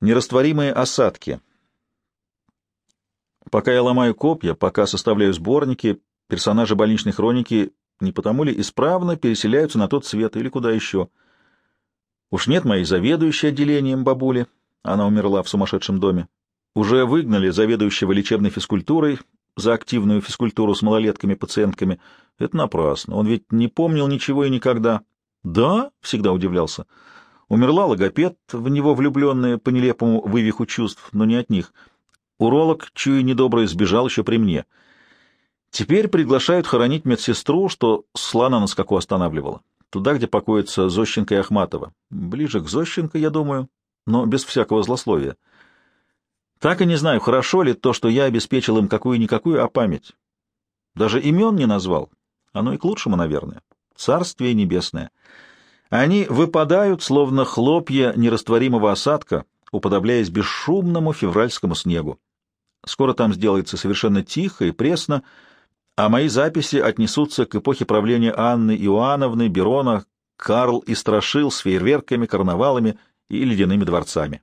Нерастворимые осадки. Пока я ломаю копья, пока составляю сборники, персонажи больничной хроники не потому ли исправно переселяются на тот свет или куда еще. Уж нет моей заведующей отделением бабули, она умерла в сумасшедшем доме. Уже выгнали заведующего лечебной физкультурой за активную физкультуру с малолетками-пациентками. Это напрасно, он ведь не помнил ничего и никогда. Да, всегда удивлялся. Умерла логопед, в него влюбленная по нелепому вывиху чувств, но не от них. Уролог, чуя недоброе, сбежал еще при мне. Теперь приглашают хоронить медсестру, что слона на скаку останавливала. Туда, где покоятся Зощенко и Ахматова. Ближе к Зощенко, я думаю, но без всякого злословия. Так и не знаю, хорошо ли то, что я обеспечил им какую-никакую, а память. Даже имен не назвал. Оно и к лучшему, наверное. Царствие небесное. Они выпадают, словно хлопья нерастворимого осадка, уподобляясь бесшумному февральскому снегу. Скоро там сделается совершенно тихо и пресно, а мои записи отнесутся к эпохе правления Анны Иоанновны, Берона, Карл и Страшил с фейерверками, карнавалами и ледяными дворцами.